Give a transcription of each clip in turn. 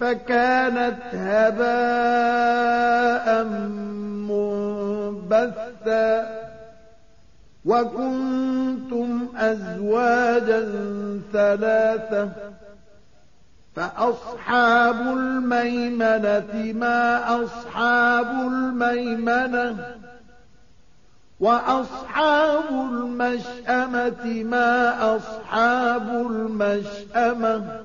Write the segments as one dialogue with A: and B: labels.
A: فكانت هباء منبثا وكنتم أزواجا ثلاثة فأصحاب الميمنة ما أصحاب الميمنة وأصحاب المشأمة ما أصحاب المشأمة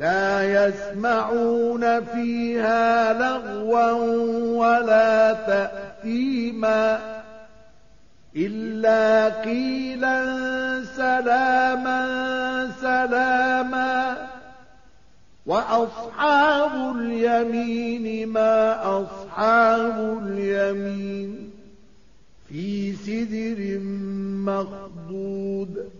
A: لا يسمعون فيها لغوا ولا تأثيما إلا قيلا سلاما سلاما وأصحاب اليمين ما أصحاب اليمين في سدر مخضود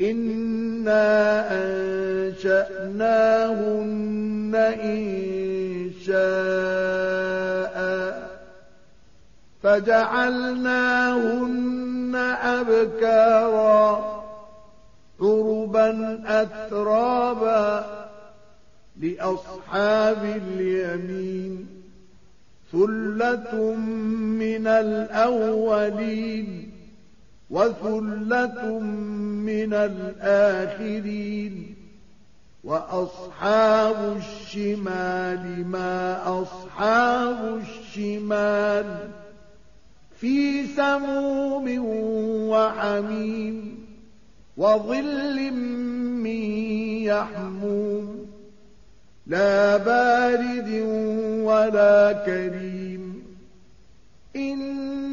A: إنا أنشأناهن إن شاء فجعلناهن أبكارا عربا أترابا لأصحاب اليمين ثلة من الأولين وثلة من الآخرين وأصحاب الشمال ما أصحاب الشمال في سموم وحميم وظل من يحموم لا بارد ولا كريم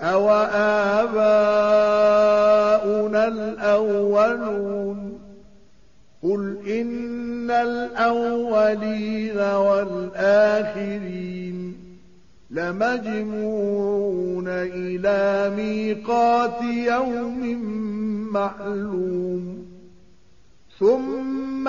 A: أو آباؤنا الأولون قل إن الأولين والآخرين لمجموعون إلى ميقات يوم معلوم ثم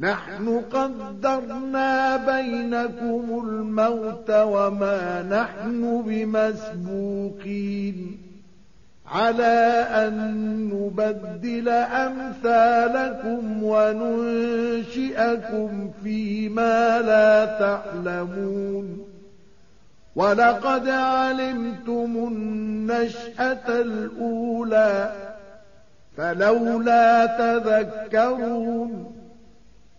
A: نحن قدرنا بينكم الموت وما نحن بمسبوقين. على أن نبدل أمثالكم وننشئكم فيما لا تعلمون. ولقد علمتم النشأة الأولى فلولا تذكرون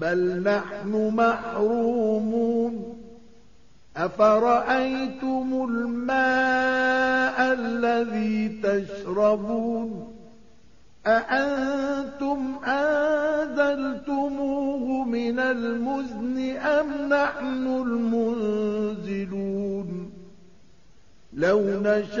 A: بل نحن محرومون. أفرأيتم الماء الذي تشربون؟ أأنتم أنزلتموه من المزن أم نحن المنزلون؟ لو نشاء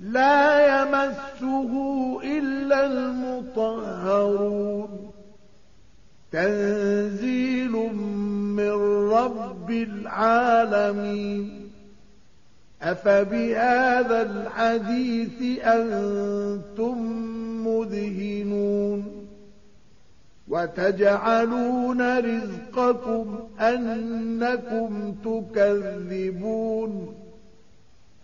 A: لا يمسه إلا المطهرون. تنزيل من رب العالمين. أفبهذا الحديث أنتم مدهنون. وتجعلون رزقكم أنكم تكذبون.